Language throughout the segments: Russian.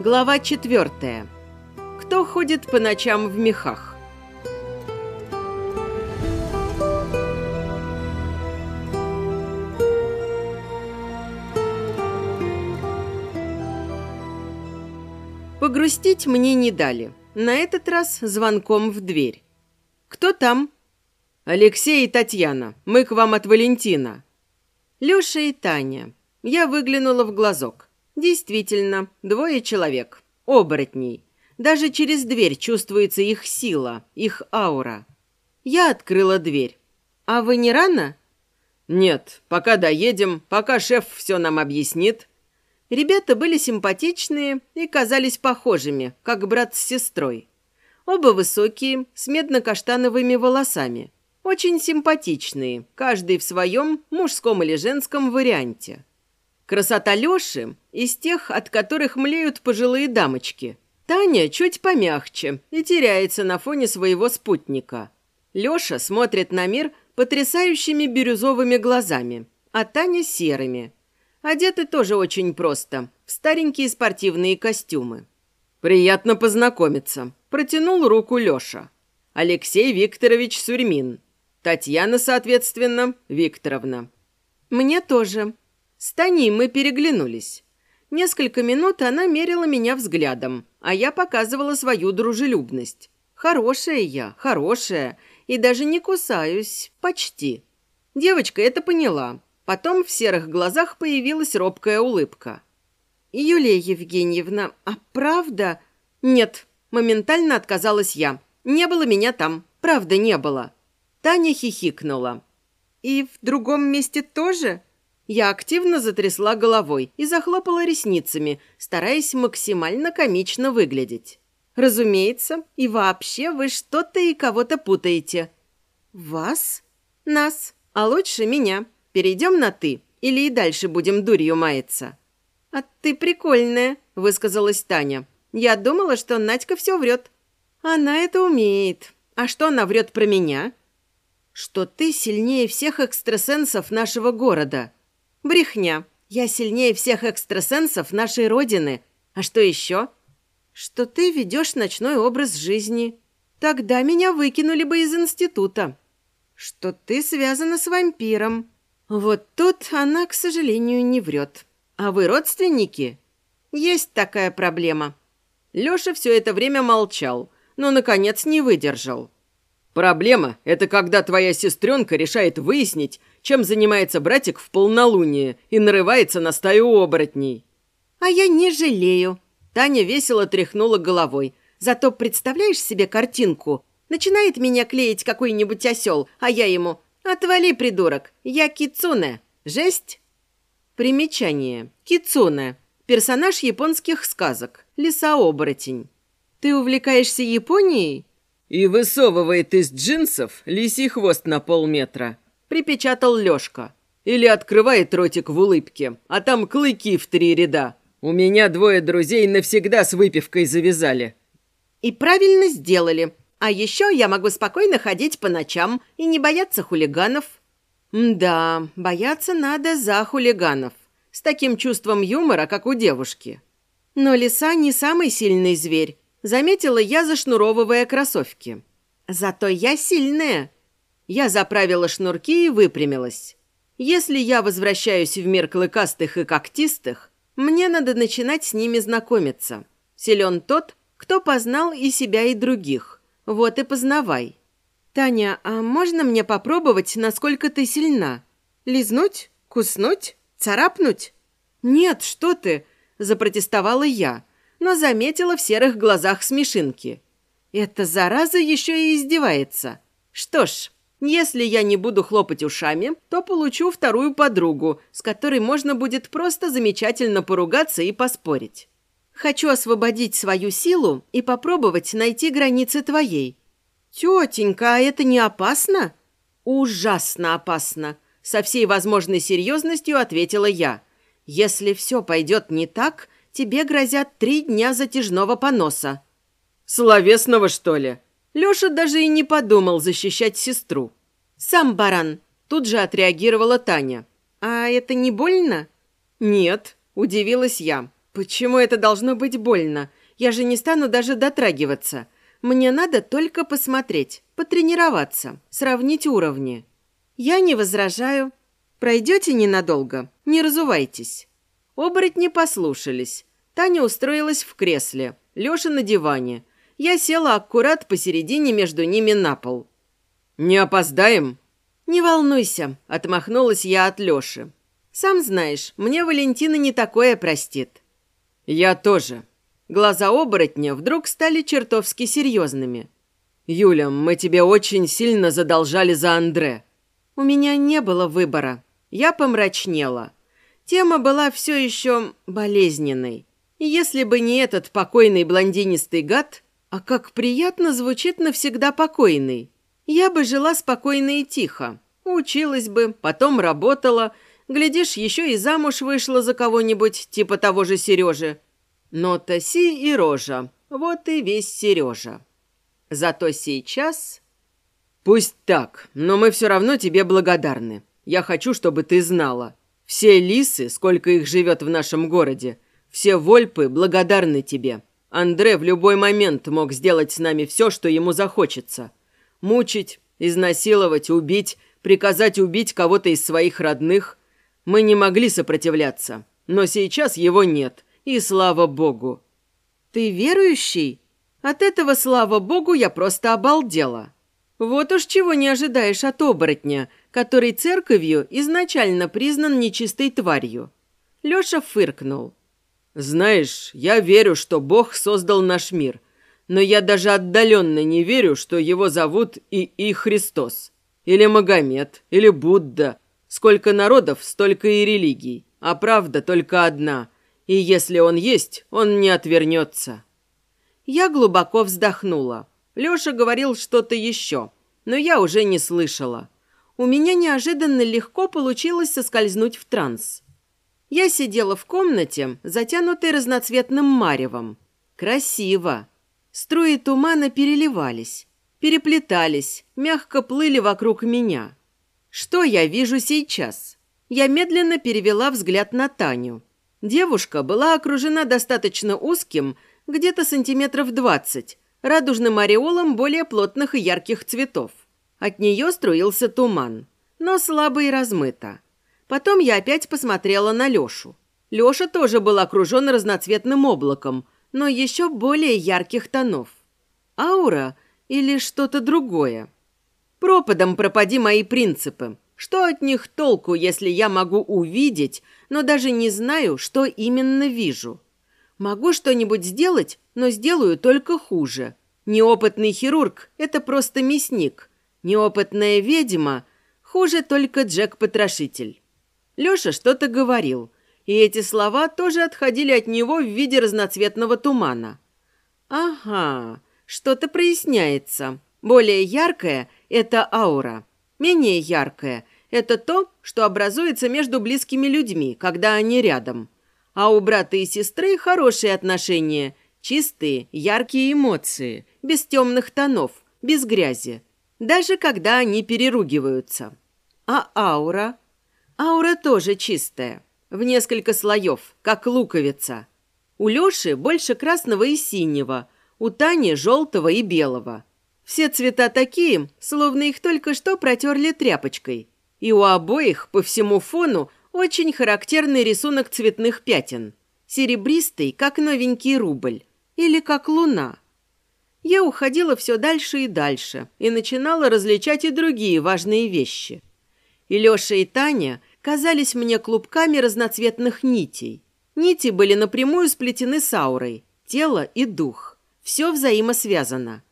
Глава четвертая. Кто ходит по ночам в мехах? Погрустить мне не дали. На этот раз звонком в дверь. «Кто там?» «Алексей и Татьяна. Мы к вам от Валентина». Леша и Таня. Я выглянула в глазок. Действительно, двое человек. Оборотней. Даже через дверь чувствуется их сила, их аура. Я открыла дверь. «А вы не рано?» «Нет, пока доедем, пока шеф все нам объяснит». Ребята были симпатичные и казались похожими, как брат с сестрой. Оба высокие, с медно-каштановыми волосами. Очень симпатичные, каждый в своем мужском или женском варианте. Красота Лёши из тех, от которых млеют пожилые дамочки. Таня чуть помягче и теряется на фоне своего спутника. Лёша смотрит на мир потрясающими бирюзовыми глазами, а Таня серыми. Одеты тоже очень просто, в старенькие спортивные костюмы. «Приятно познакомиться», – протянул руку Лёша. Алексей Викторович Сурьмин. Татьяна, соответственно, Викторовна. «Мне тоже». С Таней мы переглянулись. Несколько минут она мерила меня взглядом, а я показывала свою дружелюбность. Хорошая я, хорошая, и даже не кусаюсь, почти. Девочка это поняла. Потом в серых глазах появилась робкая улыбка. «Юлия Евгеньевна, а правда...» «Нет», — моментально отказалась я. «Не было меня там. Правда, не было». Таня хихикнула. «И в другом месте тоже?» Я активно затрясла головой и захлопала ресницами, стараясь максимально комично выглядеть. «Разумеется, и вообще вы что-то и кого-то путаете». «Вас?» «Нас, а лучше меня. Перейдем на «ты» или и дальше будем дурью маяться?» «А ты прикольная», — высказалась Таня. «Я думала, что Надька все врет». «Она это умеет. А что она врет про меня?» «Что ты сильнее всех экстрасенсов нашего города». «Брехня. Я сильнее всех экстрасенсов нашей родины. А что еще?» «Что ты ведешь ночной образ жизни. Тогда меня выкинули бы из института». «Что ты связана с вампиром». Вот тут она, к сожалению, не врет. «А вы родственники?» «Есть такая проблема». Лёша все это время молчал, но, наконец, не выдержал. «Проблема – это когда твоя сестренка решает выяснить, чем занимается братик в полнолуние и нарывается на стаю оборотней». «А я не жалею». Таня весело тряхнула головой. «Зато представляешь себе картинку? Начинает меня клеить какой-нибудь осел, а я ему «Отвали, придурок, я Кицуне. Жесть?» Примечание. Кицуне. Персонаж японских сказок. Лиса-оборотень. Ты увлекаешься Японией? И высовывает из джинсов лисий хвост на полметра. Припечатал Лёшка. Или открывает ротик в улыбке, а там клыки в три ряда. У меня двое друзей навсегда с выпивкой завязали. И правильно сделали. А еще я могу спокойно ходить по ночам и не бояться хулиганов. Да, бояться надо за хулиганов. С таким чувством юмора, как у девушки. Но лиса не самый сильный зверь. Заметила я, зашнуровывая кроссовки. Зато я сильная. Я заправила шнурки и выпрямилась. Если я возвращаюсь в мир клыкастых и когтистых, мне надо начинать с ними знакомиться. Силен тот, кто познал и себя, и других. Вот и познавай. Таня, а можно мне попробовать, насколько ты сильна? Лизнуть? Куснуть? Царапнуть? Нет, что ты, запротестовала я, но заметила в серых глазах смешинки. Эта зараза еще и издевается. Что ж, если я не буду хлопать ушами, то получу вторую подругу, с которой можно будет просто замечательно поругаться и поспорить. Хочу освободить свою силу и попробовать найти границы твоей. Тетенька, а это не опасно? Ужасно опасно, со всей возможной серьезностью ответила я. Если все пойдет не так, тебе грозят три дня затяжного поноса. Словесного, что ли? Леша даже и не подумал защищать сестру. Сам баран. Тут же отреагировала Таня. А это не больно? Нет, удивилась я. Почему это должно быть больно? Я же не стану даже дотрагиваться. Мне надо только посмотреть, потренироваться, сравнить уровни. Я не возражаю. Пройдете ненадолго, не разувайтесь. Оборотни послушались. Таня устроилась в кресле, Леша на диване. Я села аккурат посередине между ними на пол. «Не опоздаем?» «Не волнуйся», — отмахнулась я от Леши. «Сам знаешь, мне Валентина не такое простит». «Я тоже». Глаза оборотня вдруг стали чертовски серьезными. «Юля, мы тебе очень сильно задолжали за Андре». У меня не было выбора. Я помрачнела. Тема была все еще болезненной. И если бы не этот покойный блондинистый гад, а как приятно звучит навсегда покойный, я бы жила спокойно и тихо. Училась бы, потом работала, глядишь, еще и замуж вышла за кого-нибудь, типа того же Сережи. Но Таси и рожа, вот и весь Сережа. Зато сейчас... Пусть так, но мы все равно тебе благодарны. Я хочу, чтобы ты знала. Все лисы, сколько их живет в нашем городе, все вольпы благодарны тебе. Андре в любой момент мог сделать с нами все, что ему захочется. Мучить, изнасиловать, убить, приказать убить кого-то из своих родных. Мы не могли сопротивляться, но сейчас его нет, и слава богу. Ты верующий? От этого, слава богу, я просто обалдела. Вот уж чего не ожидаешь от оборотня, который церковью изначально признан нечистой тварью. Леша фыркнул. «Знаешь, я верю, что Бог создал наш мир, но я даже отдаленно не верю, что его зовут ИИ Христос, или Магомед, или Будда. Сколько народов, столько и религий, а правда только одна, и если он есть, он не отвернется». Я глубоко вздохнула. Леша говорил что-то еще, но я уже не слышала. У меня неожиданно легко получилось соскользнуть в транс. Я сидела в комнате, затянутой разноцветным маревом. Красиво. Струи тумана переливались, переплетались, мягко плыли вокруг меня. Что я вижу сейчас? Я медленно перевела взгляд на Таню. Девушка была окружена достаточно узким, где-то сантиметров двадцать, радужным ореолом более плотных и ярких цветов. От нее струился туман, но слабо и размыто. Потом я опять посмотрела на Лешу. Леша тоже был окружен разноцветным облаком, но еще более ярких тонов. Аура или что-то другое? Пропадом пропади мои принципы. Что от них толку, если я могу увидеть, но даже не знаю, что именно вижу? Могу что-нибудь сделать, но сделаю только хуже. Неопытный хирург – это просто мясник. Неопытная ведьма – хуже только Джек-потрошитель. Леша что-то говорил, и эти слова тоже отходили от него в виде разноцветного тумана. «Ага, что-то проясняется. Более яркое – это аура. Менее яркое – это то, что образуется между близкими людьми, когда они рядом. А у брата и сестры хорошие отношения, чистые, яркие эмоции, без темных тонов, без грязи. Даже когда они переругиваются. А аура – Аура тоже чистая, в несколько слоев, как луковица. У Лёши больше красного и синего, у Тани желтого и белого. Все цвета такие, словно их только что протерли тряпочкой. И у обоих по всему фону очень характерный рисунок цветных пятен. Серебристый, как новенький рубль. Или как луна. Я уходила все дальше и дальше и начинала различать и другие важные вещи. И Лёша и Таня казались мне клубками разноцветных нитей. Нити были напрямую сплетены с аурой, тело и дух. Все взаимосвязано.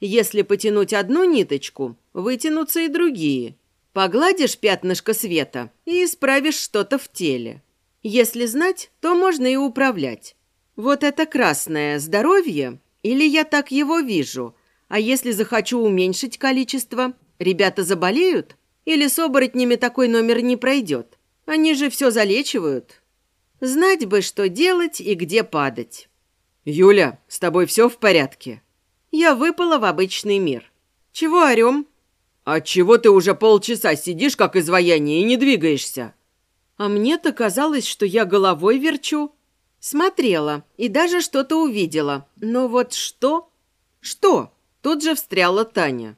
Если потянуть одну ниточку, вытянутся и другие. Погладишь пятнышко света и исправишь что-то в теле. Если знать, то можно и управлять. Вот это красное здоровье, или я так его вижу, а если захочу уменьшить количество, ребята заболеют – или с оборотнями такой номер не пройдет? Они же все залечивают. Знать бы, что делать и где падать. «Юля, с тобой все в порядке?» Я выпала в обычный мир. «Чего орем?» «А чего ты уже полчаса сидишь, как изваяние, и не двигаешься?» «А мне-то казалось, что я головой верчу». Смотрела и даже что-то увидела. Но вот что? Что? Тут же встряла Таня.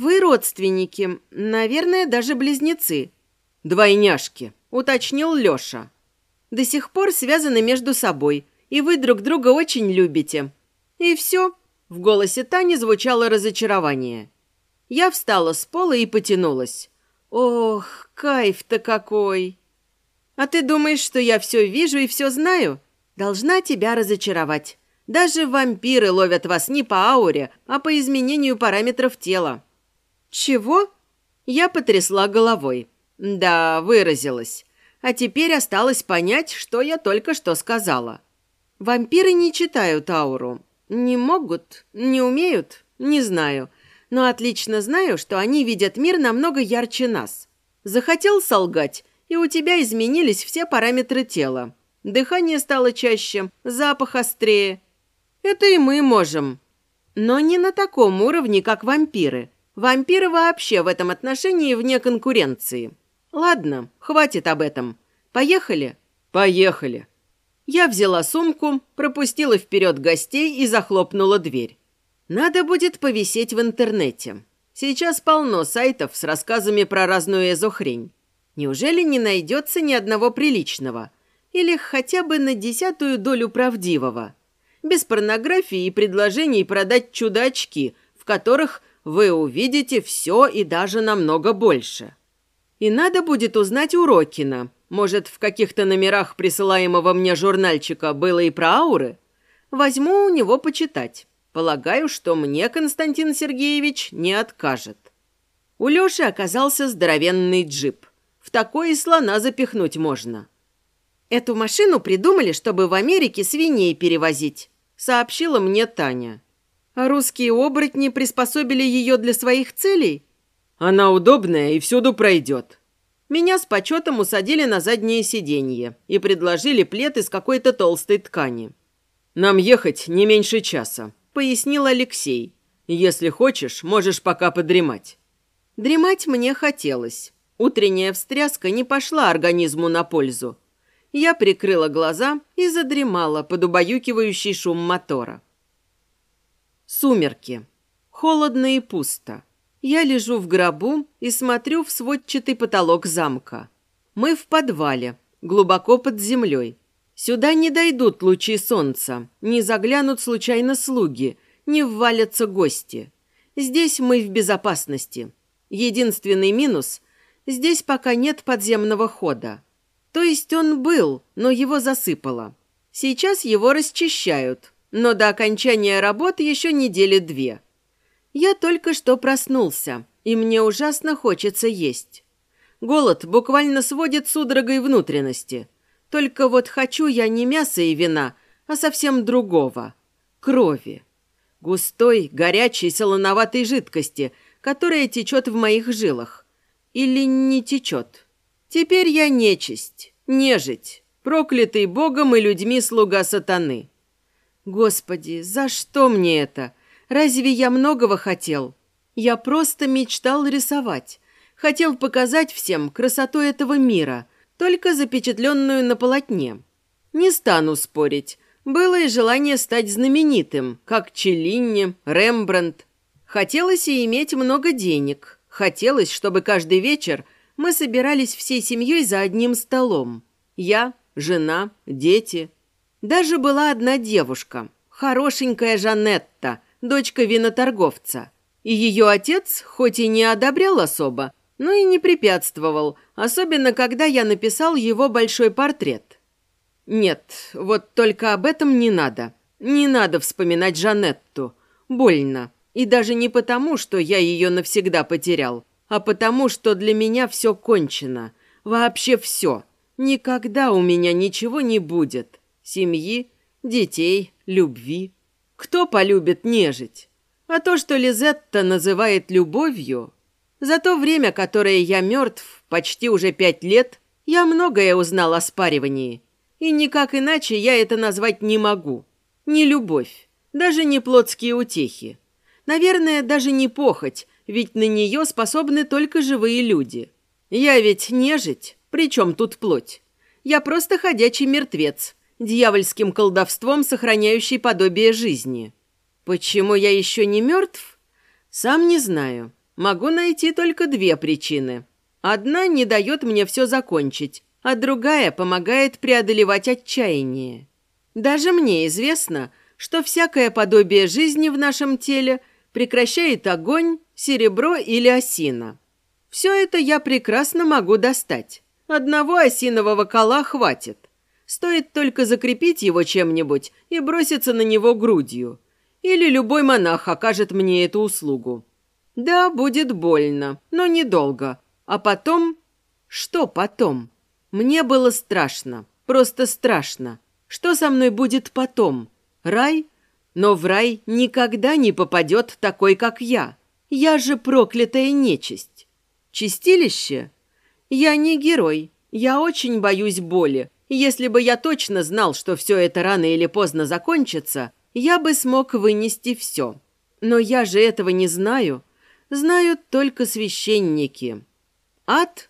Вы родственники, наверное, даже близнецы. Двойняшки, уточнил Лёша. До сих пор связаны между собой, и вы друг друга очень любите. И все. В голосе Тани звучало разочарование. Я встала с пола и потянулась. Ох, кайф-то какой! А ты думаешь, что я все вижу и все знаю? Должна тебя разочаровать. Даже вампиры ловят вас не по ауре, а по изменению параметров тела. Чего? Я потрясла головой. Да, выразилась. А теперь осталось понять, что я только что сказала. Вампиры не читают ауру. Не могут, не умеют, не знаю но отлично знаю, что они видят мир намного ярче нас. Захотел солгать, и у тебя изменились все параметры тела. Дыхание стало чаще, запах острее. Это и мы можем. Но не на таком уровне, как вампиры. Вампиры вообще в этом отношении вне конкуренции. Ладно, хватит об этом. Поехали? Поехали. Я взяла сумку, пропустила вперед гостей и захлопнула дверь. Надо будет повисеть в интернете. Сейчас полно сайтов с рассказами про разную эзохрень. Неужели не найдется ни одного приличного? Или хотя бы на десятую долю правдивого? Без порнографии и предложений продать чудачки, в которых вы увидите все и даже намного больше. И надо будет узнать у Рокина. Может, в каких-то номерах присылаемого мне журнальчика было и про ауры? Возьму у него почитать. Полагаю, что мне Константин Сергеевич не откажет. У Лёши оказался здоровенный джип. В такой и слона запихнуть можно. Эту машину придумали, чтобы в Америке свиней перевозить, сообщила мне Таня. А русские оборотни приспособили ее для своих целей? Она удобная и всюду пройдет. Меня с почетом усадили на заднее сиденье и предложили плед из какой-то толстой ткани. Нам ехать не меньше часа пояснил Алексей. «Если хочешь, можешь пока подремать». Дремать мне хотелось. Утренняя встряска не пошла организму на пользу. Я прикрыла глаза и задремала под убаюкивающий шум мотора. Сумерки. Холодно и пусто. Я лежу в гробу и смотрю в сводчатый потолок замка. Мы в подвале, глубоко под землей. Сюда не дойдут лучи солнца, не заглянут случайно слуги, не ввалятся гости. Здесь мы в безопасности. Единственный минус – здесь пока нет подземного хода. То есть он был, но его засыпало. Сейчас его расчищают, но до окончания работ еще недели две. Я только что проснулся, и мне ужасно хочется есть. Голод буквально сводит судорогой внутренности – только вот хочу я не мяса и вина, а совсем другого. Крови. Густой, горячей, солоноватой жидкости, которая течет в моих жилах. Или не течет. Теперь я нечисть, нежить, проклятый Богом и людьми слуга сатаны. Господи, за что мне это? Разве я многого хотел? Я просто мечтал рисовать. Хотел показать всем красоту этого мира – только запечатленную на полотне. Не стану спорить, было и желание стать знаменитым, как Челлини, Рембрандт. Хотелось и иметь много денег. Хотелось, чтобы каждый вечер мы собирались всей семьей за одним столом. Я, жена, дети. Даже была одна девушка, хорошенькая Жанетта, дочка виноторговца. И ее отец, хоть и не одобрял особо, но и не препятствовал, особенно когда я написал его большой портрет. Нет, вот только об этом не надо. Не надо вспоминать Жанетту. Больно. И даже не потому, что я ее навсегда потерял, а потому, что для меня все кончено. Вообще все. Никогда у меня ничего не будет. Семьи, детей, любви. Кто полюбит нежить? А то, что Лизетта называет любовью, за то время, которое я мертв, почти уже пять лет, я многое узнал о спаривании. И никак иначе я это назвать не могу. Не любовь, даже не плотские утехи. Наверное, даже не похоть, ведь на нее способны только живые люди. Я ведь нежить, причем тут плоть. Я просто ходячий мертвец, дьявольским колдовством, сохраняющей подобие жизни. Почему я еще не мертв? Сам не знаю. Могу найти только две причины. Одна не дает мне все закончить, а другая помогает преодолевать отчаяние. Даже мне известно, что всякое подобие жизни в нашем теле прекращает огонь, серебро или осина. Все это я прекрасно могу достать. Одного осинового кола хватит. Стоит только закрепить его чем-нибудь и броситься на него грудью. Или любой монах окажет мне эту услугу. Да, будет больно, но недолго. А потом... Что потом? Мне было страшно, просто страшно. Что со мной будет потом? Рай? Но в рай никогда не попадет такой, как я. Я же проклятая нечисть. Чистилище? Я не герой. Я очень боюсь боли. Если бы я точно знал, что все это рано или поздно закончится, я бы смог вынести все. Но я же этого не знаю. Знают только священники. Ад?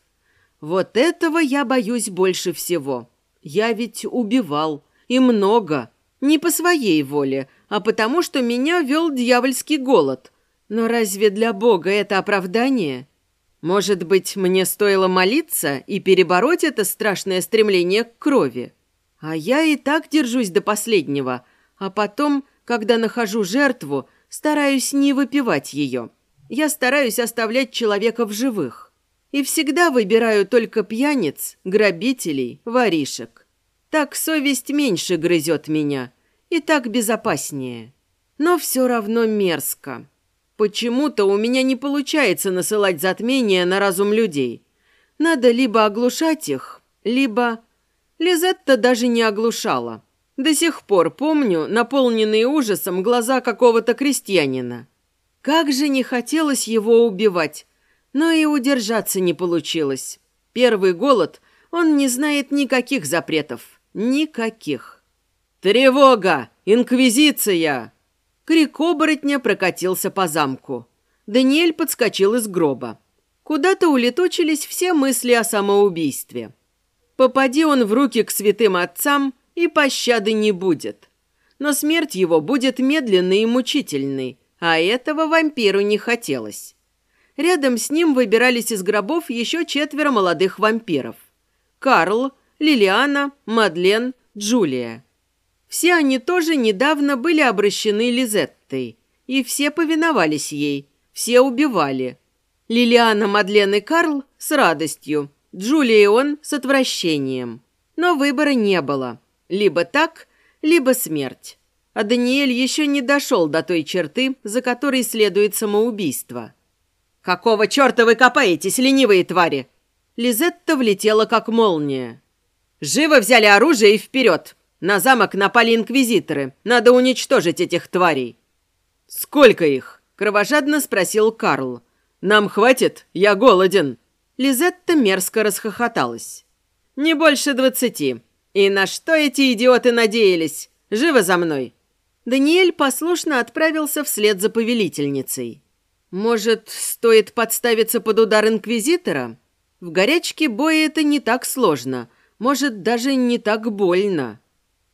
Вот этого я боюсь больше всего. Я ведь убивал. И много. Не по своей воле, а потому, что меня вел дьявольский голод. Но разве для Бога это оправдание? Может быть, мне стоило молиться и перебороть это страшное стремление к крови? А я и так держусь до последнего, а потом, когда нахожу жертву, стараюсь не выпивать ее. Я стараюсь оставлять человека в живых. И всегда выбираю только пьяниц, грабителей, воришек. Так совесть меньше грызет меня, и так безопаснее. Но все равно мерзко. Почему-то у меня не получается насылать затмения на разум людей. Надо либо оглушать их, либо... Лизетта даже не оглушала. До сих пор помню наполненные ужасом глаза какого-то крестьянина. Как же не хотелось его убивать, но и удержаться не получилось. Первый голод, он не знает никаких запретов. Никаких. «Тревога! Инквизиция!» Крик оборотня прокатился по замку. Даниэль подскочил из гроба. Куда-то улетучились все мысли о самоубийстве. Попади он в руки к святым отцам, и пощады не будет. Но смерть его будет медленной и мучительной, а этого вампиру не хотелось. Рядом с ним выбирались из гробов еще четверо молодых вампиров. Карл, Лилиана, Мадлен, Джулия. Все они тоже недавно были обращены Лизеттой, и все повиновались ей, все убивали. Лилиана, Мадлен и Карл с радостью, Джулия и он с отвращением. Но выбора не было. Либо так, либо смерть. А Даниэль еще не дошел до той черты, за которой следует самоубийство. «Какого черта вы копаетесь, ленивые твари?» Лизетта влетела, как молния. «Живо взяли оружие и вперед! На замок напали инквизиторы. Надо уничтожить этих тварей». «Сколько их?» – кровожадно спросил Карл. «Нам хватит? Я голоден». Лизетта мерзко расхохоталась. «Не больше двадцати. И на что эти идиоты надеялись? Живо за мной!» Даниэль послушно отправился вслед за повелительницей. «Может, стоит подставиться под удар инквизитора? В горячке боя это не так сложно, может, даже не так больно».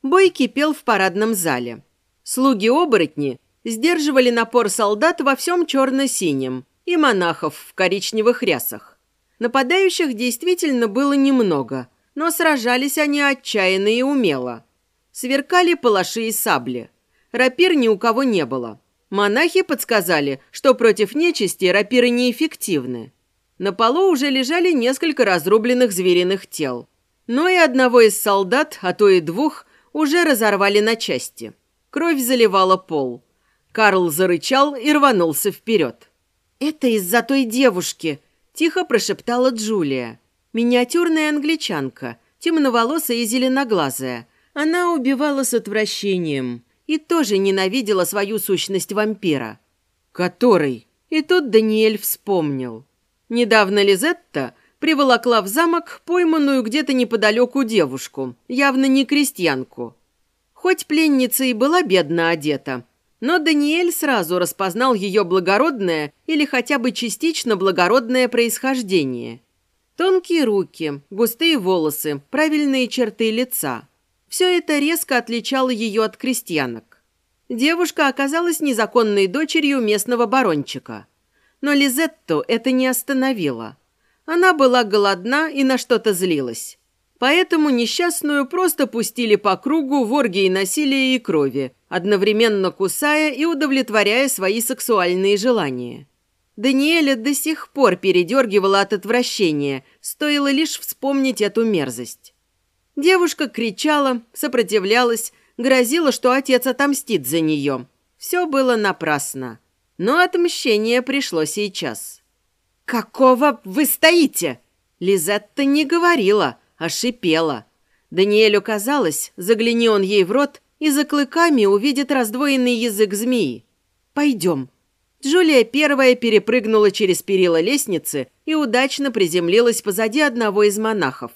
Бой кипел в парадном зале. Слуги-оборотни сдерживали напор солдат во всем черно-синем и монахов в коричневых рясах. Нападающих действительно было немного, но сражались они отчаянно и умело. Сверкали палаши и сабли. Рапир ни у кого не было. Монахи подсказали, что против нечисти рапиры неэффективны. На полу уже лежали несколько разрубленных звериных тел. Но и одного из солдат, а то и двух, уже разорвали на части. Кровь заливала пол. Карл зарычал и рванулся вперед. «Это из-за той девушки», – тихо прошептала Джулия. Миниатюрная англичанка, темноволосая и зеленоглазая. Она убивала с отвращением и тоже ненавидела свою сущность вампира. «Который?» И тут Даниэль вспомнил. Недавно Лизетта приволокла в замок пойманную где-то неподалеку девушку, явно не крестьянку. Хоть пленница и была бедно одета, но Даниэль сразу распознал ее благородное или хотя бы частично благородное происхождение. Тонкие руки, густые волосы, правильные черты лица. Все это резко отличало ее от крестьянок. Девушка оказалась незаконной дочерью местного барончика. Но Лизетту это не остановило. Она была голодна и на что-то злилась. Поэтому несчастную просто пустили по кругу в оргии насилия и крови, одновременно кусая и удовлетворяя свои сексуальные желания. Даниэля до сих пор передергивала от отвращения, стоило лишь вспомнить эту мерзость. Девушка кричала, сопротивлялась, грозила, что отец отомстит за нее. Все было напрасно. Но отмщение пришло сейчас. «Какого вы стоите?» Лизетта не говорила, а шипела. Даниэлю казалось, загляни он ей в рот, и за клыками увидит раздвоенный язык змеи. «Пойдем». Джулия первая перепрыгнула через перила лестницы и удачно приземлилась позади одного из монахов.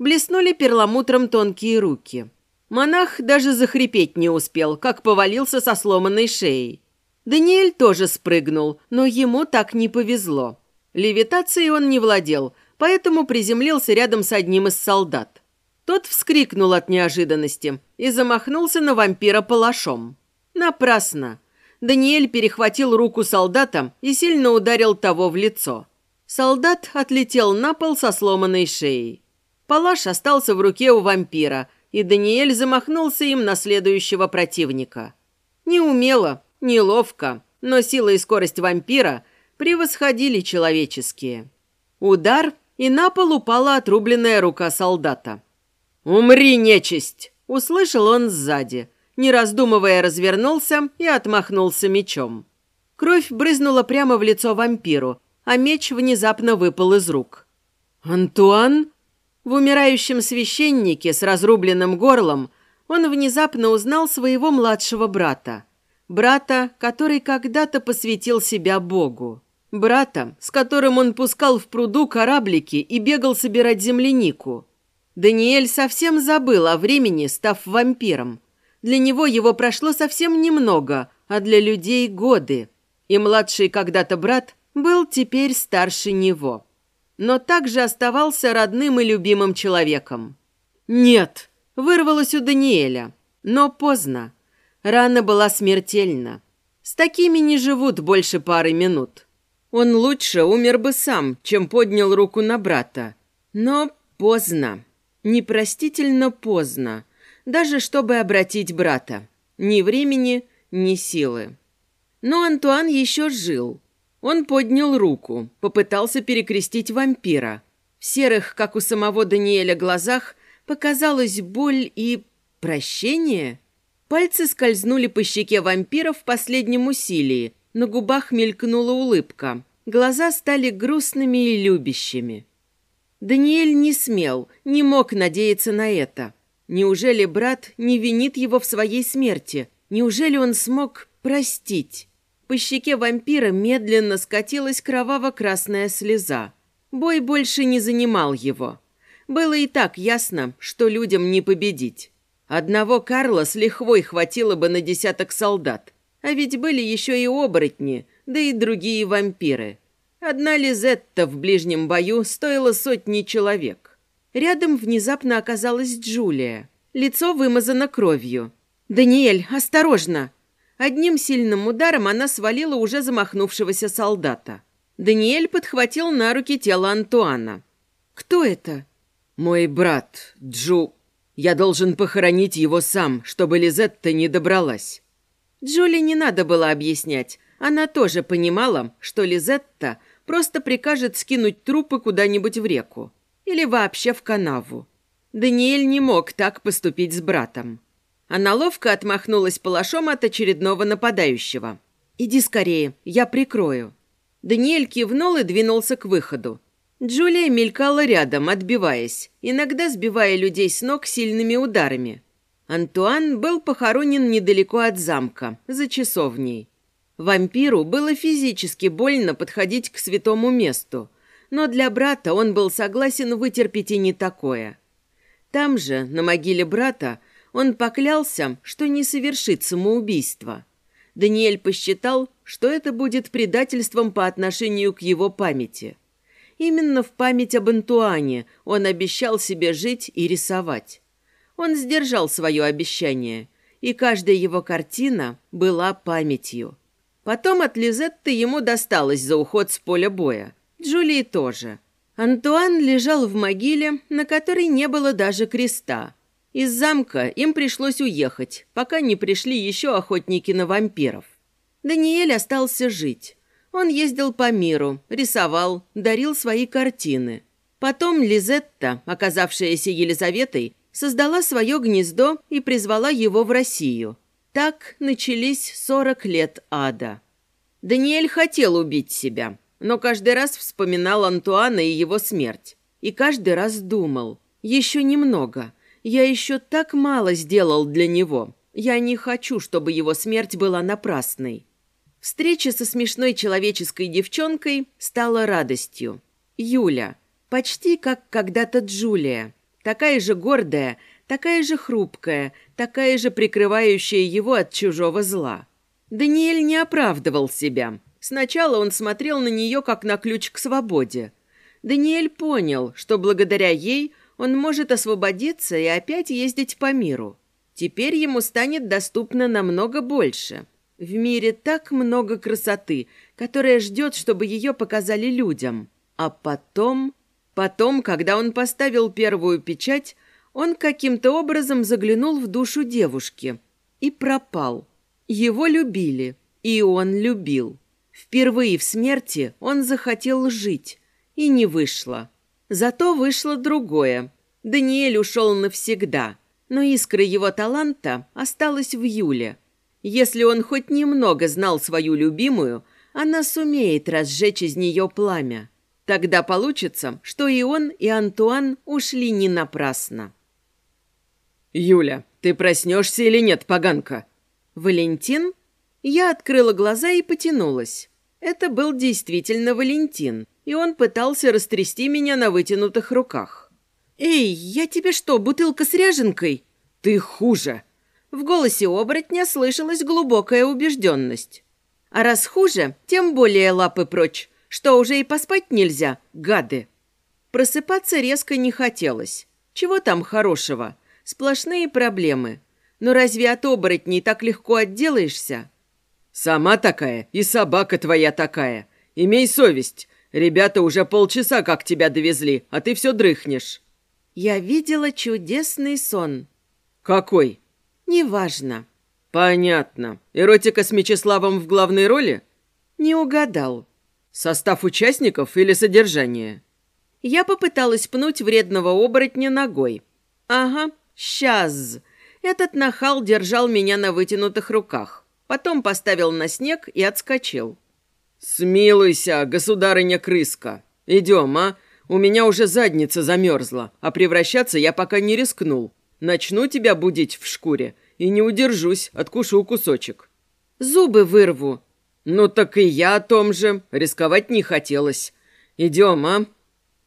Блеснули перламутром тонкие руки. Монах даже захрипеть не успел, как повалился со сломанной шеей. Даниэль тоже спрыгнул, но ему так не повезло. Левитацией он не владел, поэтому приземлился рядом с одним из солдат. Тот вскрикнул от неожиданности и замахнулся на вампира палашом. Напрасно. Даниэль перехватил руку солдата и сильно ударил того в лицо. Солдат отлетел на пол со сломанной шеей. Палаш остался в руке у вампира, и Даниэль замахнулся им на следующего противника. Неумело, неловко, но сила и скорость вампира превосходили человеческие. Удар, и на пол упала отрубленная рука солдата. «Умри, нечисть!» – услышал он сзади. Не раздумывая, развернулся и отмахнулся мечом. Кровь брызнула прямо в лицо вампиру, а меч внезапно выпал из рук. «Антуан?» В умирающем священнике с разрубленным горлом он внезапно узнал своего младшего брата. Брата, который когда-то посвятил себя Богу. Брата, с которым он пускал в пруду кораблики и бегал собирать землянику. Даниэль совсем забыл о времени, став вампиром. Для него его прошло совсем немного, а для людей – годы. И младший когда-то брат был теперь старше него. Но также оставался родным и любимым человеком. «Нет!» – вырвалось у Даниэля. Но поздно. Рана была смертельна. С такими не живут больше пары минут. Он лучше умер бы сам, чем поднял руку на брата. Но поздно. Непростительно поздно. Даже чтобы обратить брата. Ни времени, ни силы. Но Антуан еще жил. Он поднял руку, попытался перекрестить вампира. В серых, как у самого Даниэля, глазах показалась боль и прощение. Пальцы скользнули по щеке вампира в последнем усилии, на губах мелькнула улыбка. Глаза стали грустными и любящими. Даниэль не смел, не мог надеяться на это. Неужели брат не винит его в своей смерти? Неужели он смог простить? По щеке вампира медленно скатилась кроваво-красная слеза. Бой больше не занимал его. Было и так ясно, что людям не победить. Одного Карла с лихвой хватило бы на десяток солдат. А ведь были еще и оборотни, да и другие вампиры. Одна Лизетта в ближнем бою стоила сотни человек. Рядом внезапно оказалась Джулия. Лицо вымазано кровью. «Даниэль, осторожно!» Одним сильным ударом она свалила уже замахнувшегося солдата. Даниэль подхватил на руки тело Антуана. «Кто это?» «Мой брат, Джу. Я должен похоронить его сам, чтобы Лизетта не добралась». Джули не надо было объяснять. Она тоже понимала, что Лизетта просто прикажет скинуть трупы куда-нибудь в реку. Или вообще в канаву. Даниэль не мог так поступить с братом. Она ловко отмахнулась палашом от очередного нападающего. «Иди скорее, я прикрою». Даниэль кивнул и двинулся к выходу. Джулия мелькала рядом, отбиваясь, иногда сбивая людей с ног сильными ударами. Антуан был похоронен недалеко от замка, за часовней. Вампиру было физически больно подходить к святому месту, но для брата он был согласен вытерпеть и не такое. Там же, на могиле брата, он поклялся, что не совершит самоубийство. Даниэль посчитал, что это будет предательством по отношению к его памяти. Именно в память об Антуане он обещал себе жить и рисовать. Он сдержал свое обещание, и каждая его картина была памятью. Потом от Лизетты ему досталось за уход с поля боя. Джулии тоже. Антуан лежал в могиле, на которой не было даже креста. Из замка им пришлось уехать, пока не пришли еще охотники на вампиров. Даниэль остался жить. Он ездил по миру, рисовал, дарил свои картины. Потом Лизетта, оказавшаяся Елизаветой, создала свое гнездо и призвала его в Россию. Так начались сорок лет ада. Даниэль хотел убить себя, но каждый раз вспоминал Антуана и его смерть. И каждый раз думал, еще немного, я еще так мало сделал для него. Я не хочу, чтобы его смерть была напрасной. Встреча со смешной человеческой девчонкой стала радостью. Юля, почти как когда-то Джулия, такая же гордая, такая же хрупкая, такая же прикрывающая его от чужого зла. Даниэль не оправдывал себя. Сначала он смотрел на нее как на ключ к свободе. Даниэль понял, что благодаря ей он может освободиться и опять ездить по миру. Теперь ему станет доступно намного больше. В мире так много красоты, которая ждет, чтобы ее показали людям. А потом... Потом, когда он поставил первую печать, он каким-то образом заглянул в душу девушки и пропал. Его любили, и он любил. Впервые в смерти он захотел жить, и не вышло. Зато вышло другое. Даниэль ушел навсегда, но искра его таланта осталась в Юле – если он хоть немного знал свою любимую, она сумеет разжечь из нее пламя. Тогда получится, что и он, и Антуан ушли не напрасно. «Юля, ты проснешься или нет, поганка?» «Валентин?» Я открыла глаза и потянулась. Это был действительно Валентин, и он пытался растрясти меня на вытянутых руках. «Эй, я тебе что, бутылка с ряженкой?» «Ты хуже!» В голосе оборотня слышалась глубокая убежденность. А раз хуже, тем более лапы прочь, что уже и поспать нельзя, гады. Просыпаться резко не хотелось. Чего там хорошего? Сплошные проблемы. Но разве от оборотней так легко отделаешься? Сама такая и собака твоя такая. Имей совесть. Ребята уже полчаса как тебя довезли, а ты все дрыхнешь. Я видела чудесный сон. Какой? «Неважно». «Понятно. Эротика с Мечиславом в главной роли?» «Не угадал». «Состав участников или содержание?» Я попыталась пнуть вредного оборотня ногой. «Ага, сейчас». Этот нахал держал меня на вытянутых руках. Потом поставил на снег и отскочил. «Смилуйся, государыня-крыска. Идем, а? У меня уже задница замерзла, а превращаться я пока не рискнул. Начну тебя будить в шкуре и не удержусь, откушу кусочек. Зубы вырву. Ну так и я о том же. Рисковать не хотелось. Идем, а?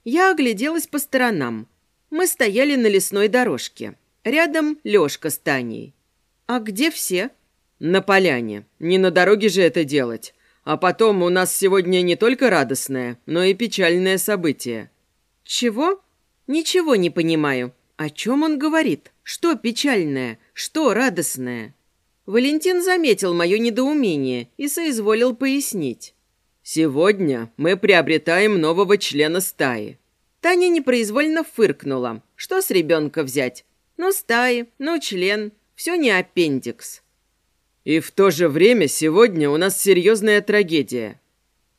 Я огляделась по сторонам. Мы стояли на лесной дорожке. Рядом Лёшка с Таней. А где все? На поляне. Не на дороге же это делать. А потом у нас сегодня не только радостное, но и печальное событие. Чего? Ничего не понимаю. О чем он говорит? Что печальное? Что радостное? Валентин заметил мое недоумение и соизволил пояснить. «Сегодня мы приобретаем нового члена стаи». Таня непроизвольно фыркнула. Что с ребенка взять? Ну, стаи, ну, член. Все не аппендикс. И в то же время сегодня у нас серьезная трагедия.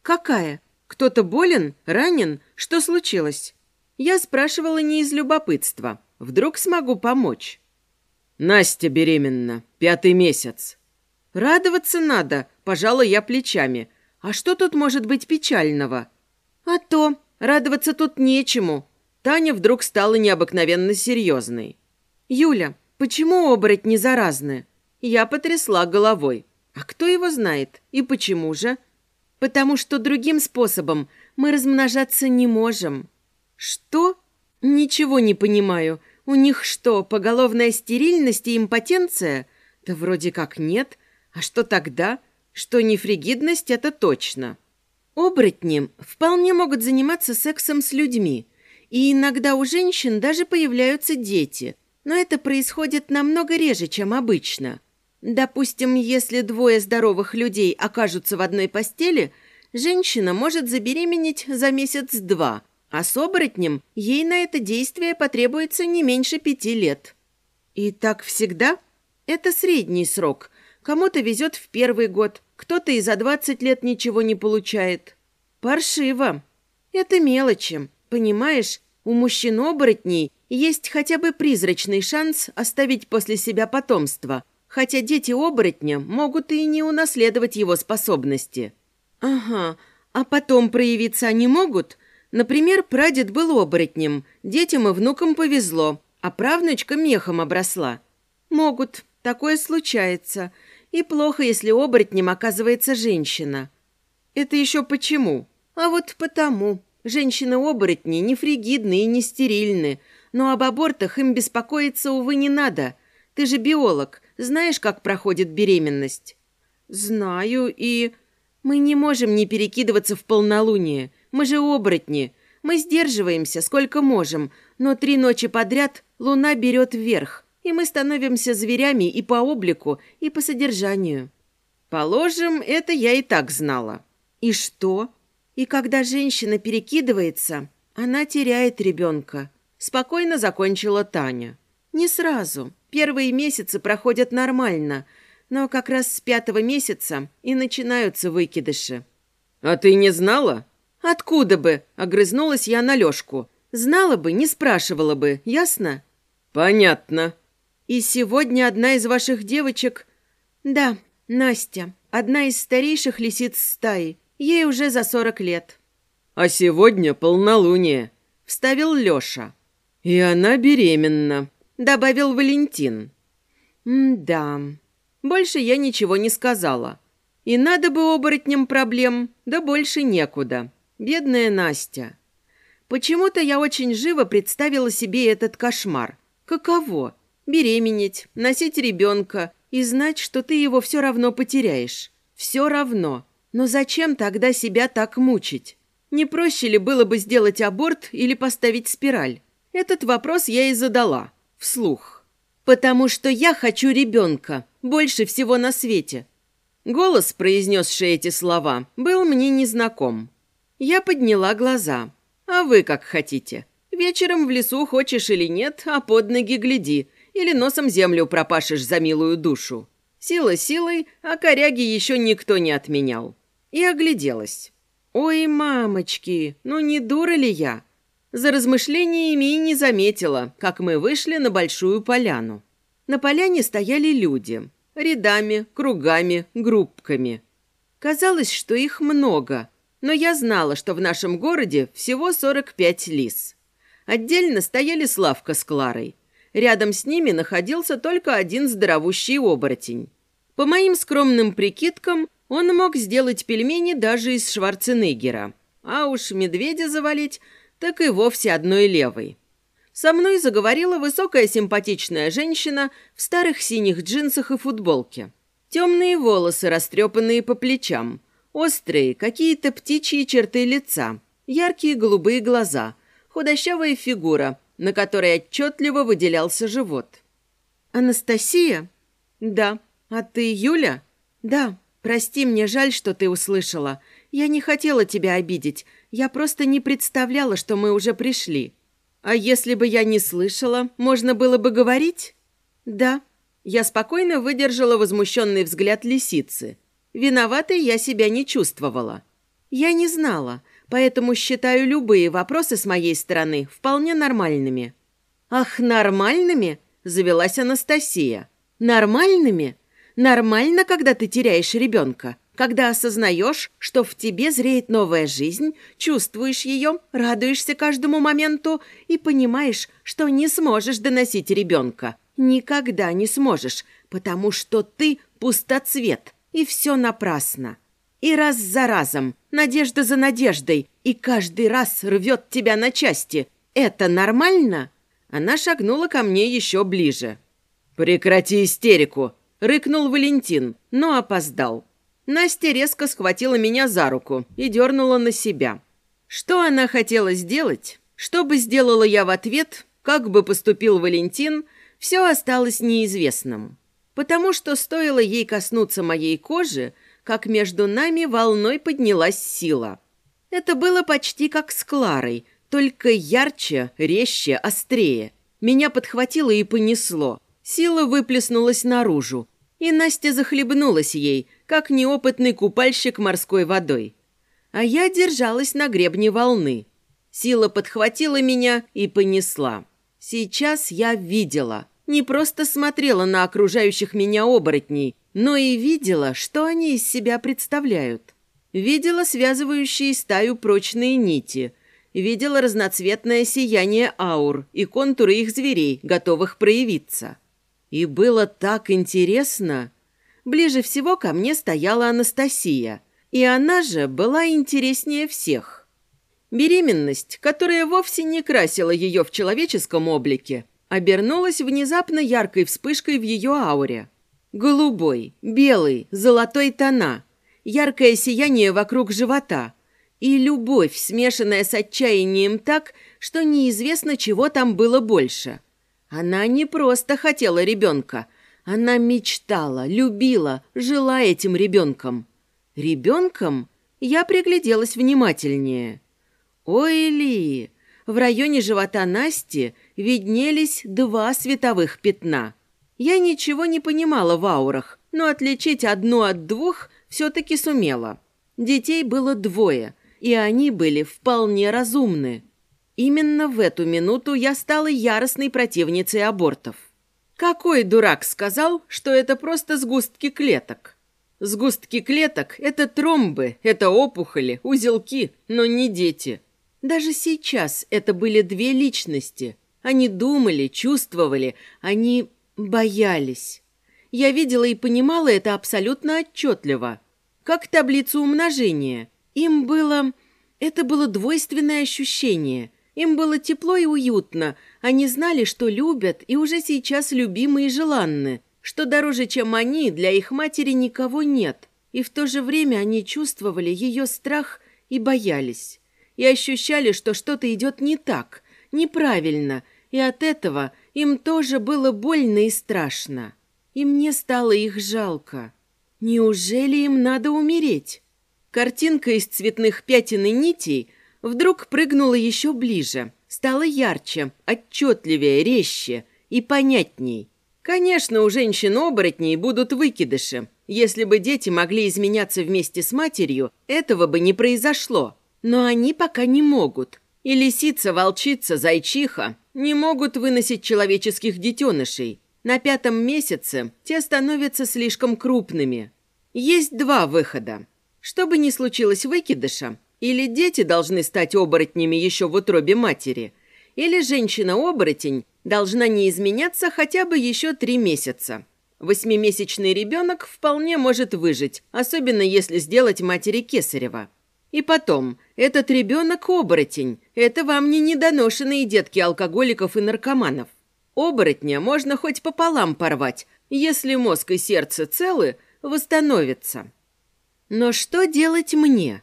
Какая? Кто-то болен? Ранен? Что случилось? Я спрашивала не из любопытства. Вдруг смогу помочь. Настя беременна. Пятый месяц. Радоваться надо, пожалуй, я плечами. А что тут может быть печального? А то, радоваться тут нечему. Таня вдруг стала необыкновенно серьезной. Юля, почему оборотни заразны? Я потрясла головой. А кто его знает? И почему же? Потому что другим способом мы размножаться не можем. Что? Ничего не понимаю. У них что, поголовная стерильность и импотенция? Да вроде как нет. А что тогда? Что не фригидность, это точно. Оборотни вполне могут заниматься сексом с людьми. И иногда у женщин даже появляются дети. Но это происходит намного реже, чем обычно. Допустим, если двое здоровых людей окажутся в одной постели, женщина может забеременеть за месяц-два, а с оборотнем ей на это действие потребуется не меньше пяти лет. И так всегда? Это средний срок. Кому-то везет в первый год, кто-то и за 20 лет ничего не получает. Паршиво. Это мелочи. Понимаешь, у мужчин-оборотней есть хотя бы призрачный шанс оставить после себя потомство – хотя дети оборотня могут и не унаследовать его способности. Ага, а потом проявиться они могут? Например, прадед был оборотнем, детям и внукам повезло, а правнучка мехом обросла. Могут, такое случается. И плохо, если оборотнем оказывается женщина. Это еще почему? А вот потому. Женщины-оборотни не фригидны и не стерильны, но об абортах им беспокоиться, увы, не надо. Ты же биолог, знаешь, как проходит беременность?» «Знаю, и...» «Мы не можем не перекидываться в полнолуние. Мы же оборотни. Мы сдерживаемся, сколько можем, но три ночи подряд луна берет вверх, и мы становимся зверями и по облику, и по содержанию». «Положим, это я и так знала». «И что?» «И когда женщина перекидывается, она теряет ребенка», – спокойно закончила Таня. «Не сразу. Первые месяцы проходят нормально, но как раз с пятого месяца и начинаются выкидыши. «А ты не знала?» «Откуда бы?» – огрызнулась я на Лёшку. «Знала бы, не спрашивала бы, ясно?» «Понятно». «И сегодня одна из ваших девочек...» «Да, Настя, одна из старейших лисиц стаи. Ей уже за сорок лет». «А сегодня полнолуние», – вставил Лёша. «И она беременна», добавил Валентин. «М-да. Больше я ничего не сказала. И надо бы оборотням проблем, да больше некуда. Бедная Настя. Почему-то я очень живо представила себе этот кошмар. Каково? Беременеть, носить ребенка и знать, что ты его все равно потеряешь. Все равно. Но зачем тогда себя так мучить? Не проще ли было бы сделать аборт или поставить спираль? Этот вопрос я и задала вслух. «Потому что я хочу ребенка, больше всего на свете». Голос, произнесший эти слова, был мне незнаком. Я подняла глаза. «А вы как хотите. Вечером в лесу хочешь или нет, а под ноги гляди, или носом землю пропашешь за милую душу. Сила силой, а коряги еще никто не отменял». И огляделась. «Ой, мамочки, ну не дура ли я? За размышлениями и не заметила, как мы вышли на большую поляну. На поляне стояли люди. Рядами, кругами, группками. Казалось, что их много, но я знала, что в нашем городе всего 45 лис. Отдельно стояли Славка с Кларой. Рядом с ними находился только один здоровущий оборотень. По моим скромным прикидкам, он мог сделать пельмени даже из Шварценеггера. А уж медведя завалить – так и вовсе одной левой. Со мной заговорила высокая симпатичная женщина в старых синих джинсах и футболке. Темные волосы, растрепанные по плечам, острые, какие-то птичьи черты лица, яркие голубые глаза, худощавая фигура, на которой отчетливо выделялся живот. «Анастасия?» «Да. А ты Юля?» «Да. Прости, мне жаль, что ты услышала. Я не хотела тебя обидеть. Я просто не представляла, что мы уже пришли. А если бы я не слышала, можно было бы говорить? Да. Я спокойно выдержала возмущенный взгляд лисицы. Виноватой я себя не чувствовала. Я не знала, поэтому считаю любые вопросы с моей стороны вполне нормальными. Ах, нормальными? Завелась Анастасия. Нормальными? Нормально, когда ты теряешь ребенка когда осознаешь, что в тебе зреет новая жизнь, чувствуешь ее, радуешься каждому моменту и понимаешь, что не сможешь доносить ребенка. Никогда не сможешь, потому что ты пустоцвет, и все напрасно. И раз за разом, надежда за надеждой, и каждый раз рвет тебя на части. Это нормально?» Она шагнула ко мне еще ближе. «Прекрати истерику!» — рыкнул Валентин, но опоздал. Настя резко схватила меня за руку и дернула на себя. Что она хотела сделать, что бы сделала я в ответ, как бы поступил Валентин, все осталось неизвестным. Потому что стоило ей коснуться моей кожи, как между нами волной поднялась сила. Это было почти как с Кларой, только ярче, резче, острее. Меня подхватило и понесло. Сила выплеснулась наружу, и Настя захлебнулась ей, как неопытный купальщик морской водой. А я держалась на гребне волны. Сила подхватила меня и понесла. Сейчас я видела, не просто смотрела на окружающих меня оборотней, но и видела, что они из себя представляют. Видела связывающие стаю прочные нити – видела разноцветное сияние аур и контуры их зверей, готовых проявиться. И было так интересно. Ближе всего ко мне стояла Анастасия, и она же была интереснее всех. Беременность, которая вовсе не красила ее в человеческом облике, обернулась внезапно яркой вспышкой в ее ауре. Голубой, белый, золотой тона, яркое сияние вокруг живота – и любовь, смешанная с отчаянием так, что неизвестно, чего там было больше. Она не просто хотела ребенка, она мечтала, любила, жила этим ребенком. Ребенком я пригляделась внимательнее. Ой, Ли, в районе живота Насти виднелись два световых пятна. Я ничего не понимала в аурах, но отличить одну от двух все-таки сумела. Детей было двое – и они были вполне разумны. Именно в эту минуту я стала яростной противницей абортов. Какой дурак сказал, что это просто сгустки клеток? Сгустки клеток – это тромбы, это опухоли, узелки, но не дети. Даже сейчас это были две личности. Они думали, чувствовали, они боялись. Я видела и понимала это абсолютно отчетливо. Как таблицу умножения – им было... Это было двойственное ощущение. Им было тепло и уютно. Они знали, что любят и уже сейчас любимы и желанны, что дороже, чем они, для их матери никого нет. И в то же время они чувствовали ее страх и боялись. И ощущали, что что-то идет не так, неправильно, и от этого им тоже было больно и страшно. И мне стало их жалко. Неужели им надо умереть? Картинка из цветных пятен и нитей вдруг прыгнула еще ближе, стала ярче, отчетливее, резче и понятней. Конечно, у женщин-оборотней будут выкидыши. Если бы дети могли изменяться вместе с матерью, этого бы не произошло. Но они пока не могут. И лисица, волчица, зайчиха не могут выносить человеческих детенышей. На пятом месяце те становятся слишком крупными. Есть два выхода. Что бы ни случилось выкидыша, или дети должны стать оборотнями еще в утробе матери, или женщина-оборотень должна не изменяться хотя бы еще три месяца. Восьмимесячный ребенок вполне может выжить, особенно если сделать матери кесарева. И потом, этот ребенок оборотень. Это вам не недоношенные детки алкоголиков и наркоманов. Оборотня можно хоть пополам порвать, если мозг и сердце целы, восстановится. Но что делать мне?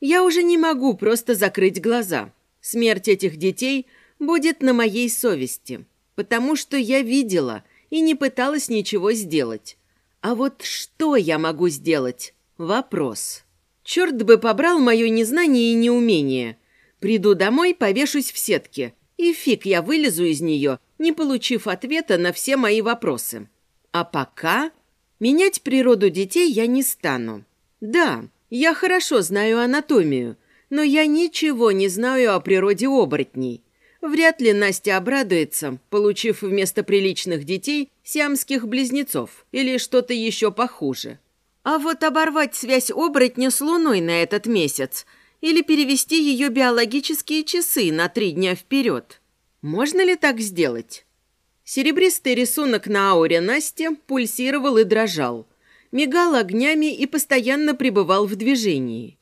Я уже не могу просто закрыть глаза. Смерть этих детей будет на моей совести, потому что я видела и не пыталась ничего сделать. А вот что я могу сделать? Вопрос. Черт бы побрал мое незнание и неумение. Приду домой, повешусь в сетке, и фиг я вылезу из нее, не получив ответа на все мои вопросы. А пока менять природу детей я не стану. Да, я хорошо знаю анатомию, но я ничего не знаю о природе оборотней. Вряд ли Настя обрадуется, получив вместо приличных детей сиамских близнецов или что-то еще похуже. А вот оборвать связь оборотня с Луной на этот месяц или перевести ее биологические часы на три дня вперед. Можно ли так сделать? Серебристый рисунок на ауре Насти пульсировал и дрожал – мигал огнями и постоянно пребывал в движении.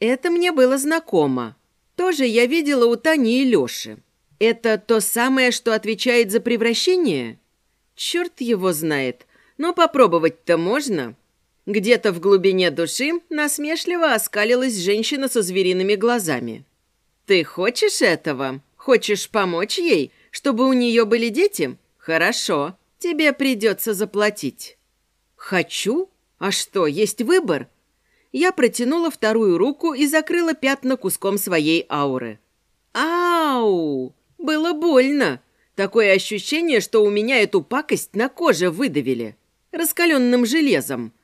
Это мне было знакомо. Тоже я видела у Тани и Лёши. Это то самое, что отвечает за превращение? Черт его знает, но попробовать-то можно. Где-то в глубине души насмешливо оскалилась женщина со звериными глазами. «Ты хочешь этого? Хочешь помочь ей, чтобы у нее были дети? Хорошо, тебе придется заплатить. Хочу? А что, есть выбор? Я протянула вторую руку и закрыла пятна куском своей ауры. Ау! Было больно. Такое ощущение, что у меня эту пакость на коже выдавили. Раскаленным железом.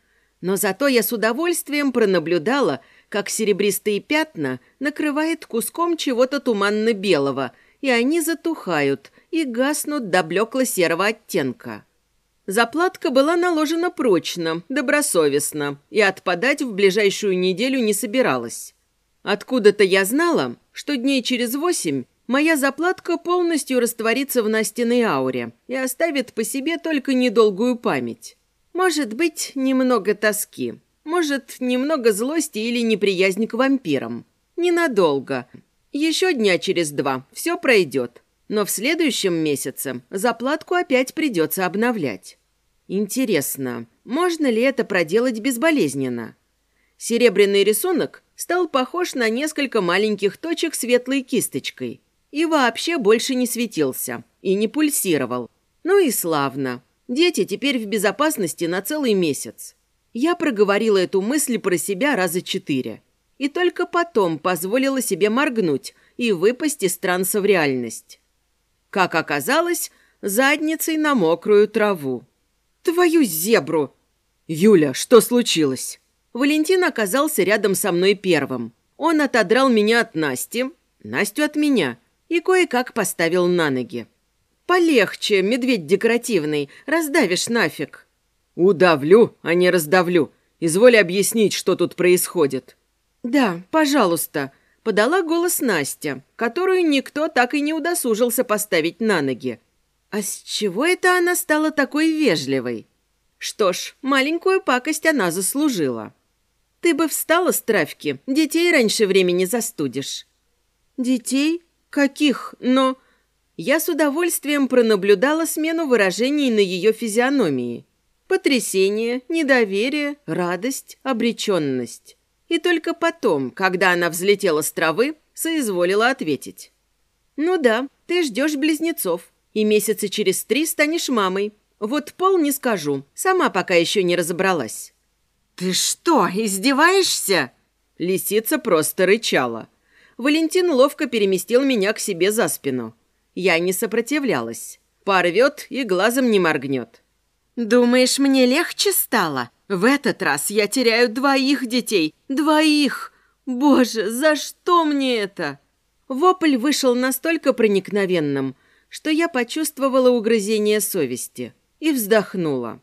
Но зато я с удовольствием пронаблюдала, как серебристые пятна накрывает куском чего-то туманно-белого, и они затухают и гаснут до блекло-серого оттенка. Заплатка была наложена прочно, добросовестно, и отпадать в ближайшую неделю не собиралась. Откуда-то я знала, что дней через восемь моя заплатка полностью растворится в Настиной ауре и оставит по себе только недолгую память. Может быть, немного тоски, может, немного злости или неприязнь к вампирам. Ненадолго. Еще дня через два все пройдет. Но в следующем месяце заплатку опять придется обновлять. Интересно, можно ли это проделать безболезненно? Серебряный рисунок стал похож на несколько маленьких точек светлой кисточкой и вообще больше не светился и не пульсировал. Ну и славно. Дети теперь в безопасности на целый месяц. Я проговорила эту мысль про себя раза четыре. И только потом позволила себе моргнуть и выпасть из транса в реальность. Как оказалось, задницей на мокрую траву. «Твою зебру!» «Юля, что случилось?» Валентин оказался рядом со мной первым. Он отодрал меня от Насти, Настю от меня и кое-как поставил на ноги. «Полегче, медведь декоративный, раздавишь нафиг!» «Удавлю, а не раздавлю. Изволь объяснить, что тут происходит». «Да, пожалуйста», — подала голос Настя, которую никто так и не удосужился поставить на ноги. «А с чего это она стала такой вежливой?» «Что ж, маленькую пакость она заслужила». «Ты бы встала с травки, детей раньше времени застудишь». «Детей? Каких? Но...» Я с удовольствием пронаблюдала смену выражений на ее физиономии. Потрясение, недоверие, радость, обреченность. И только потом, когда она взлетела с травы, соизволила ответить. «Ну да, ты ждешь близнецов, и месяца через три станешь мамой. Вот пол не скажу, сама пока еще не разобралась». «Ты что, издеваешься?» Лисица просто рычала. Валентин ловко переместил меня к себе за спину. Я не сопротивлялась. Порвет и глазом не моргнет. «Думаешь, мне легче стало? В этот раз я теряю двоих детей. Двоих! Боже, за что мне это?» Вопль вышел настолько проникновенным, что я почувствовала угрызение совести и вздохнула.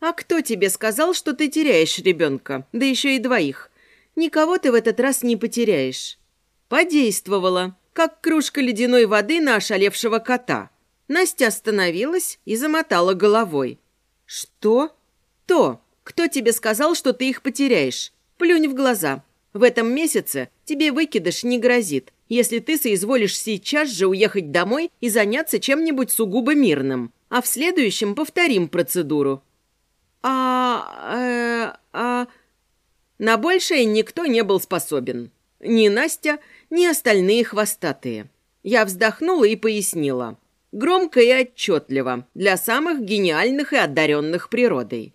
«А кто тебе сказал, что ты теряешь ребенка, да еще и двоих? Никого ты в этот раз не потеряешь». Подействовала, как кружка ледяной воды на ошалевшего кота. Настя остановилась и замотала головой. «Что?» «То. Кто тебе сказал, что ты их потеряешь? Плюнь в глаза. В этом месяце тебе выкидыш не грозит, если ты соизволишь сейчас же уехать домой и заняться чем-нибудь сугубо мирным. А в следующем повторим процедуру». «А... э... а...» На большее никто не был способен. Ни Настя, ни остальные хвостатые. Я вздохнула и пояснила. Громко и отчетливо, для самых гениальных и одаренных природой.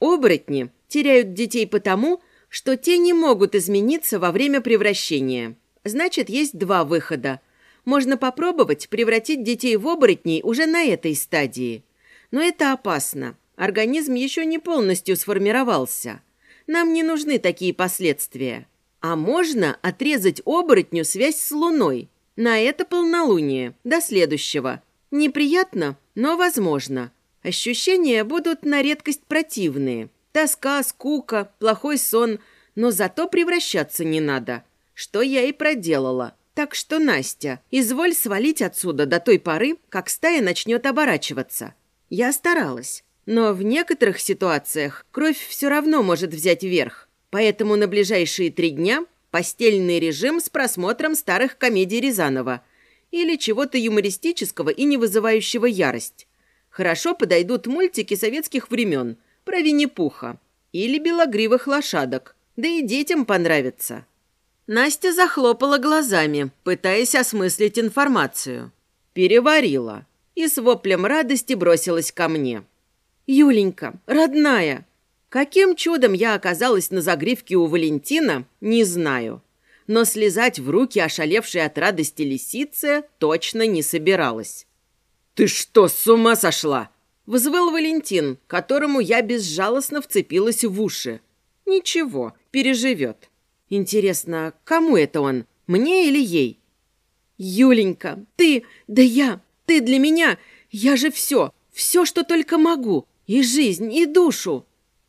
Оборотни теряют детей потому, что те не могут измениться во время превращения. Значит, есть два выхода. Можно попробовать превратить детей в оборотней уже на этой стадии. Но это опасно. Организм еще не полностью сформировался. Нам не нужны такие последствия. А можно отрезать оборотню связь с Луной. На это полнолуние, до следующего. Неприятно, но возможно. Ощущения будут на редкость противные. Тоска, скука, плохой сон, но зато превращаться не надо. Что я и проделала. Так что, Настя, изволь свалить отсюда до той поры, как стая начнет оборачиваться. Я старалась. Но в некоторых ситуациях кровь все равно может взять верх. Поэтому на ближайшие три дня постельный режим с просмотром старых комедий Рязанова – или чего-то юмористического и не вызывающего ярость. Хорошо подойдут мультики советских времен про Винни-Пуха или белогривых лошадок, да и детям понравится. Настя захлопала глазами, пытаясь осмыслить информацию. Переварила. и с воплем радости бросилась ко мне. «Юленька, родная!» Каким чудом я оказалась на загривке у Валентина, не знаю. Но слезать в руки ошалевшей от радости лисицы точно не собиралась. «Ты что, с ума сошла?» Взвыл Валентин, которому я безжалостно вцепилась в уши. Ничего, переживет. Интересно, кому это он? Мне или ей? Юленька, ты, да я, ты для меня, я же все, все, что только могу. И жизнь, и душу.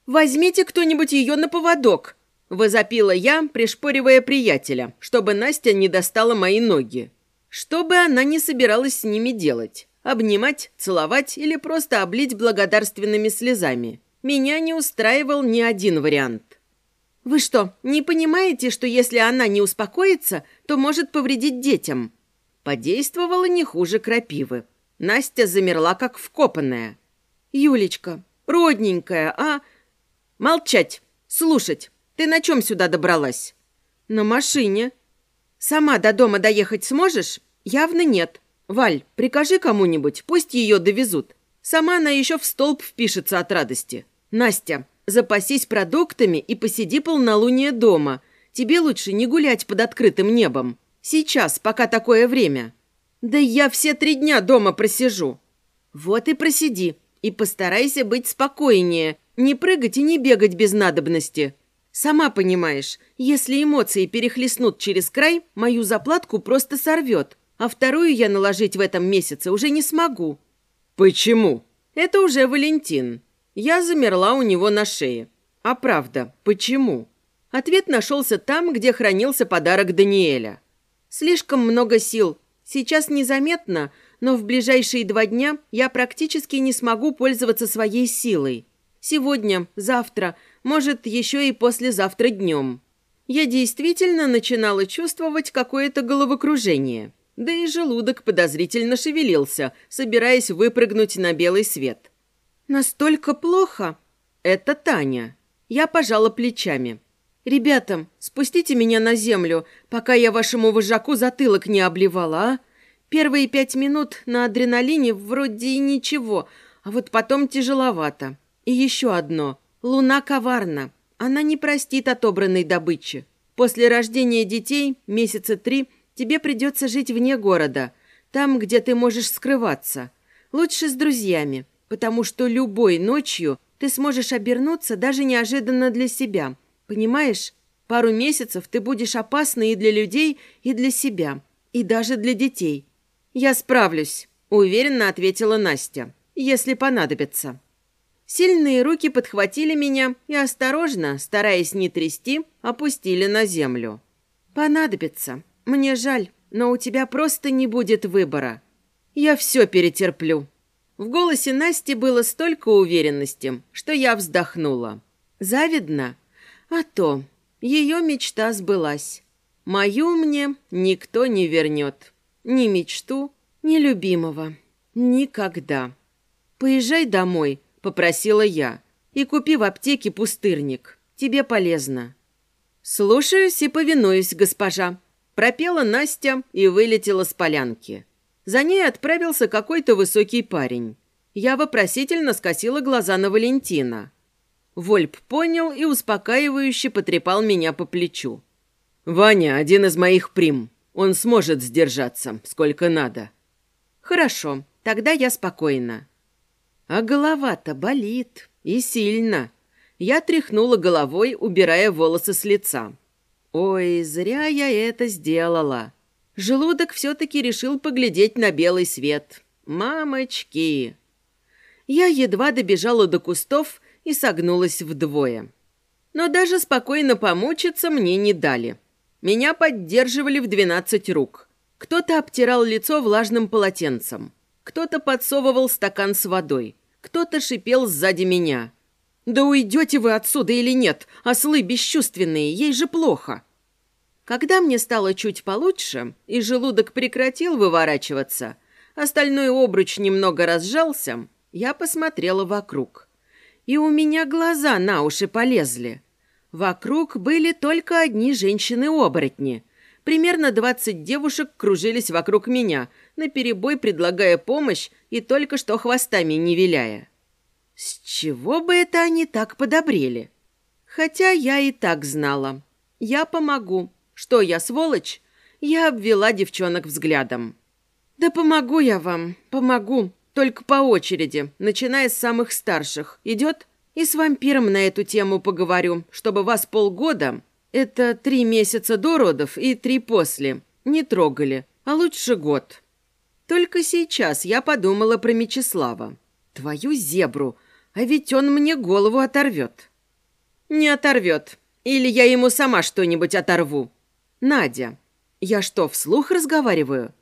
Возьмите кто-нибудь ее на поводок. Возопила я, пришпоривая приятеля, чтобы Настя не достала мои ноги. Что бы она ни собиралась с ними делать. Обнимать, целовать или просто облить благодарственными слезами. Меня не устраивал ни один вариант. «Вы что, не понимаете, что если она не успокоится, то может повредить детям?» Подействовала не хуже крапивы. Настя замерла, как вкопанная. «Юлечка, родненькая, а...» «Молчать! Слушать! Ты на чем сюда добралась?» «На машине». «Сама до дома доехать сможешь?» «Явно нет. Валь, прикажи кому-нибудь, пусть ее довезут. Сама она еще в столб впишется от радости. Настя, запасись продуктами и посиди полнолуние дома. Тебе лучше не гулять под открытым небом. Сейчас, пока такое время. Да я все три дня дома просижу. Вот и просиди. И постарайся быть спокойнее. Не прыгать и не бегать без надобности. Сама понимаешь, если эмоции перехлестнут через край, мою заплатку просто сорвет. А вторую я наложить в этом месяце уже не смогу. Почему? Это уже Валентин. Я замерла у него на шее. А правда, почему? Ответ нашелся там, где хранился подарок Даниэля. Слишком много сил. Сейчас незаметно, но в ближайшие два дня я практически не смогу пользоваться своей силой. Сегодня, завтра, может, еще и послезавтра днем. Я действительно начинала чувствовать какое-то головокружение. Да и желудок подозрительно шевелился, собираясь выпрыгнуть на белый свет. «Настолько плохо?» «Это Таня». Я пожала плечами. «Ребята, спустите меня на землю, пока я вашему вожаку затылок не обливала, а? Первые пять минут на адреналине вроде и ничего, а вот потом тяжеловато. И еще одно. Луна коварна. Она не простит отобранной добычи. После рождения детей, месяца три, тебе придется жить вне города, там, где ты можешь скрываться. Лучше с друзьями потому что любой ночью ты сможешь обернуться даже неожиданно для себя. Понимаешь? Пару месяцев ты будешь опасна и для людей, и для себя, и даже для детей. Я справлюсь, уверенно ответила Настя, если понадобится. Сильные руки подхватили меня и осторожно, стараясь не трясти, опустили на землю. Понадобится. Мне жаль, но у тебя просто не будет выбора. Я все перетерплю. В голосе Насти было столько уверенности, что я вздохнула. Завидно? А то. Ее мечта сбылась. Мою мне никто не вернет. Ни мечту, ни любимого. Никогда. «Поезжай домой», — попросила я, «и купи в аптеке пустырник. Тебе полезно». «Слушаюсь и повинуюсь, госпожа», — пропела Настя и вылетела с полянки. За ней отправился какой-то высокий парень. Я вопросительно скосила глаза на Валентина. Вольп понял и успокаивающе потрепал меня по плечу. «Ваня один из моих прим. Он сможет сдержаться, сколько надо». «Хорошо, тогда я спокойна». А голова-то болит. И сильно. Я тряхнула головой, убирая волосы с лица. «Ой, зря я это сделала». Желудок все-таки решил поглядеть на белый свет. «Мамочки!» Я едва добежала до кустов и согнулась вдвое. Но даже спокойно помучиться мне не дали. Меня поддерживали в двенадцать рук. Кто-то обтирал лицо влажным полотенцем. Кто-то подсовывал стакан с водой. Кто-то шипел сзади меня. «Да уйдете вы отсюда или нет? Ослы бесчувственные, ей же плохо!» Когда мне стало чуть получше, и желудок прекратил выворачиваться, остальной обруч немного разжался, я посмотрела вокруг. И у меня глаза на уши полезли. Вокруг были только одни женщины-оборотни. Примерно двадцать девушек кружились вокруг меня, наперебой предлагая помощь и только что хвостами не виляя. С чего бы это они так подобрели? Хотя я и так знала. Я помогу. Что я, сволочь? Я обвела девчонок взглядом. Да помогу я вам, помогу. Только по очереди, начиная с самых старших. Идет? И с вампиром на эту тему поговорю, чтобы вас полгода, это три месяца до родов и три после, не трогали, а лучше год. Только сейчас я подумала про Мечислава. Твою зебру, а ведь он мне голову оторвет. Не оторвет. Или я ему сама что-нибудь оторву. Надя, я что, вслух разговариваю?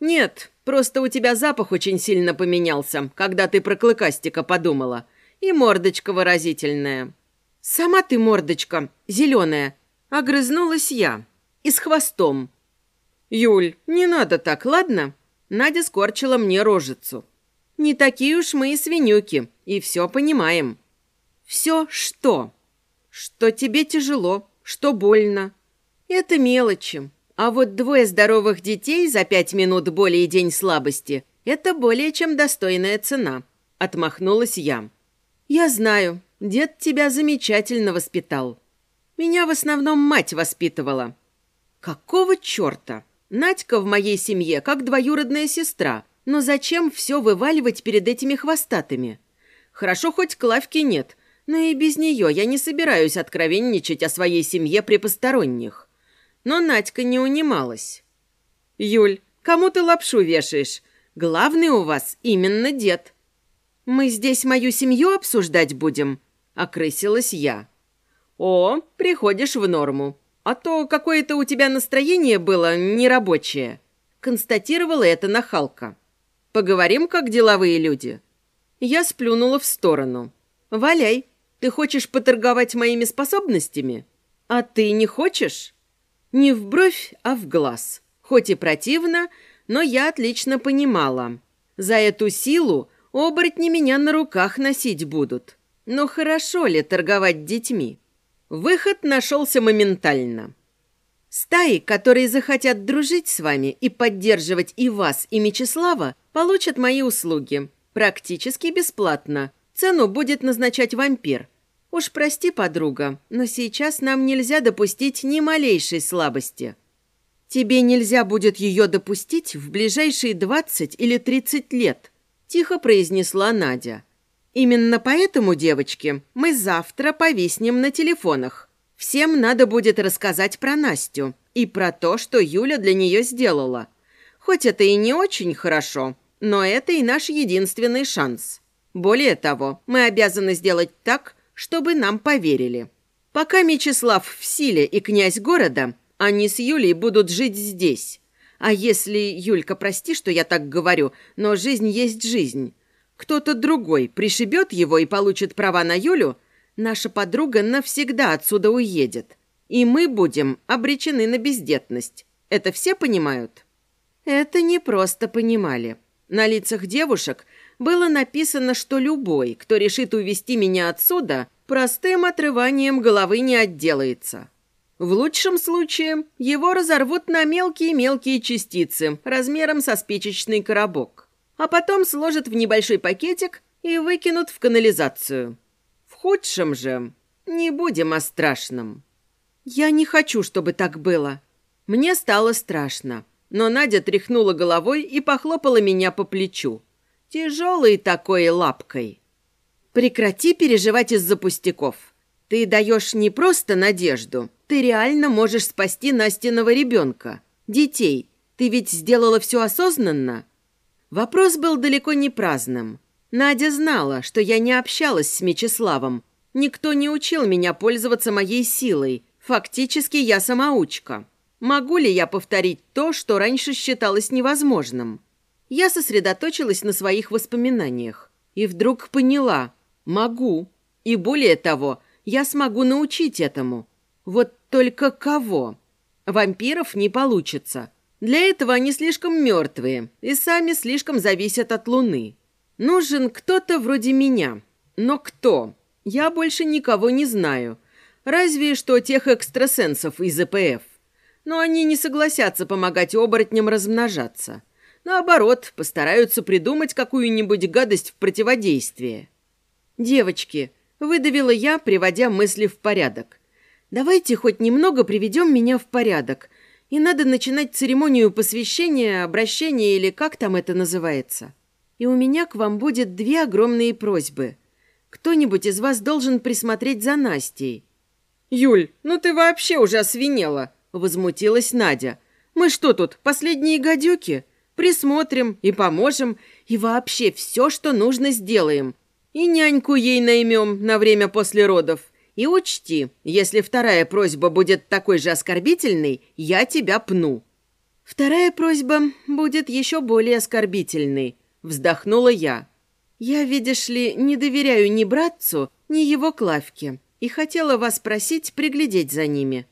Нет, просто у тебя запах очень сильно поменялся, когда ты про клыкастика подумала. И мордочка выразительная. Сама ты мордочка, зеленая. Огрызнулась я. И с хвостом. Юль, не надо так, ладно? Надя скорчила мне рожицу. «Не такие уж мы и свинюки, и все понимаем». «Все что?» «Что тебе тяжело, что больно». «Это мелочи. А вот двое здоровых детей за пять минут боли и день слабости – это более чем достойная цена», – отмахнулась я. «Я знаю, дед тебя замечательно воспитал. Меня в основном мать воспитывала». «Какого черта?» Надька в моей семье как двоюродная сестра. Но зачем все вываливать перед этими хвостатыми? Хорошо, хоть Клавки нет, но и без нее я не собираюсь откровенничать о своей семье при посторонних. Но Надька не унималась. «Юль, кому ты лапшу вешаешь? Главный у вас именно дед». «Мы здесь мою семью обсуждать будем?» – окрысилась я. «О, приходишь в норму. А то какое-то у тебя настроение было нерабочее. Констатировала это нахалка. Поговорим, как деловые люди. Я сплюнула в сторону. Валяй, ты хочешь поторговать моими способностями? А ты не хочешь? Не в бровь, а в глаз. Хоть и противно, но я отлично понимала. За эту силу оборотни меня на руках носить будут. Но хорошо ли торговать детьми? Выход нашелся моментально. Стаи, которые захотят дружить с вами и поддерживать и вас, и Мечислава, получат мои услуги. Практически бесплатно. Цену будет назначать вампир. Уж прости, подруга, но сейчас нам нельзя допустить ни малейшей слабости. Тебе нельзя будет ее допустить в ближайшие 20 или 30 лет, тихо произнесла Надя. Именно поэтому, девочки, мы завтра повиснем на телефонах. Всем надо будет рассказать про Настю и про то, что Юля для нее сделала. Хоть это и не очень хорошо, но это и наш единственный шанс. Более того, мы обязаны сделать так, чтобы нам поверили. Пока Мечислав в силе и князь города, они с Юлей будут жить здесь. А если, Юлька, прости, что я так говорю, но жизнь есть жизнь. Кто-то другой пришибет его и получит права на Юлю, наша подруга навсегда отсюда уедет. И мы будем обречены на бездетность. Это все понимают? Это не просто понимали. На лицах девушек было написано, что любой, кто решит увести меня отсюда, простым отрыванием головы не отделается. В лучшем случае его разорвут на мелкие-мелкие частицы размером со спичечный коробок а потом сложат в небольшой пакетик и выкинут в канализацию. В худшем же не будем о страшном. Я не хочу, чтобы так было. Мне стало страшно, но Надя тряхнула головой и похлопала меня по плечу. Тяжелой такой лапкой. Прекрати переживать из-за пустяков. Ты даешь не просто надежду, ты реально можешь спасти Настиного ребенка, детей. Ты ведь сделала все осознанно. Вопрос был далеко не праздным. Надя знала, что я не общалась с Мечиславом. Никто не учил меня пользоваться моей силой. Фактически я самоучка. Могу ли я повторить то, что раньше считалось невозможным? Я сосредоточилась на своих воспоминаниях. И вдруг поняла – могу. И более того, я смогу научить этому. Вот только кого? Вампиров не получится – для этого они слишком мертвые и сами слишком зависят от Луны. Нужен кто-то вроде меня. Но кто? Я больше никого не знаю. Разве что тех экстрасенсов из ЭПФ. Но они не согласятся помогать оборотням размножаться. Наоборот, постараются придумать какую-нибудь гадость в противодействие. «Девочки», — выдавила я, приводя мысли в порядок. «Давайте хоть немного приведем меня в порядок. И надо начинать церемонию посвящения, обращения или как там это называется. И у меня к вам будет две огромные просьбы. Кто-нибудь из вас должен присмотреть за Настей». «Юль, ну ты вообще уже освинела», — возмутилась Надя. «Мы что тут, последние гадюки? Присмотрим и поможем, и вообще все, что нужно, сделаем. И няньку ей наймем на время после родов. И учти, если вторая просьба будет такой же оскорбительной, я тебя пну». «Вторая просьба будет еще более оскорбительной», — вздохнула я. «Я, видишь ли, не доверяю ни братцу, ни его Клавке, и хотела вас просить приглядеть за ними».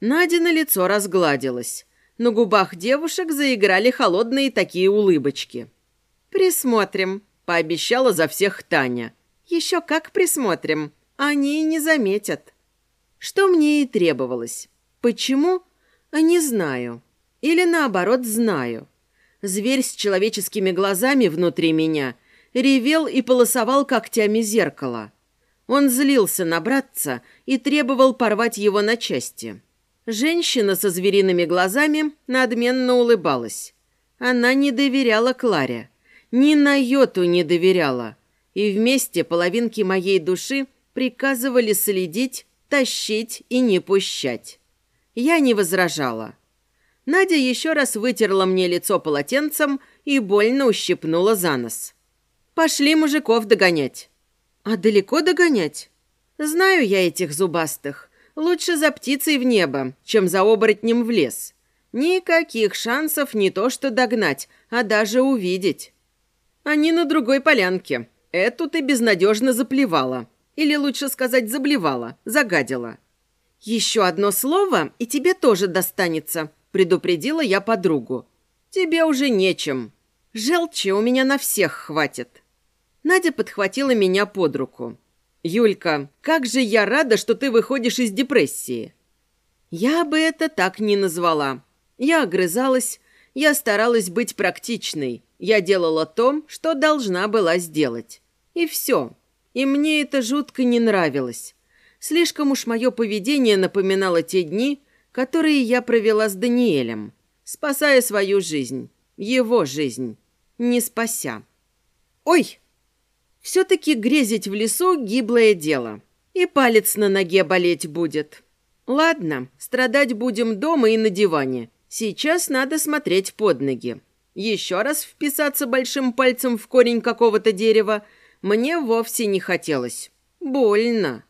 Надя на лицо разгладилась. На губах девушек заиграли холодные такие улыбочки. «Присмотрим», — пообещала за всех Таня. «Еще как присмотрим. Они не заметят». Что мне и требовалось. Почему? Не знаю. Или наоборот, знаю. Зверь с человеческими глазами внутри меня ревел и полосовал когтями зеркало. Он злился на братца и требовал порвать его на части. Женщина со звериными глазами надменно улыбалась. Она не доверяла Кларе. Ни на йоту не доверяла. И вместе половинки моей души приказывали следить, тащить и не пущать. Я не возражала. Надя еще раз вытерла мне лицо полотенцем и больно ущипнула за нос. «Пошли мужиков догонять». «А далеко догонять?» «Знаю я этих зубастых. Лучше за птицей в небо, чем за оборотнем в лес. Никаких шансов не то что догнать, а даже увидеть. Они на другой полянке. Эту ты безнадежно заплевала. Или лучше сказать, заблевала, загадила. «Еще одно слово, и тебе тоже достанется», — предупредила я подругу. «Тебе уже нечем. Желчи у меня на всех хватит». Надя подхватила меня под руку. «Юлька, как же я рада, что ты выходишь из депрессии!» Я бы это так не назвала. Я огрызалась, я старалась быть практичной. Я делала то, что должна была сделать. И все. И мне это жутко не нравилось. Слишком уж мое поведение напоминало те дни, которые я провела с Даниэлем, спасая свою жизнь, его жизнь, не спася. «Ой!» Все-таки грезить в лесу – гиблое дело. И палец на ноге болеть будет. Ладно, страдать будем дома и на диване. Сейчас надо смотреть под ноги. Еще раз вписаться большим пальцем в корень какого-то дерева мне вовсе не хотелось. Больно.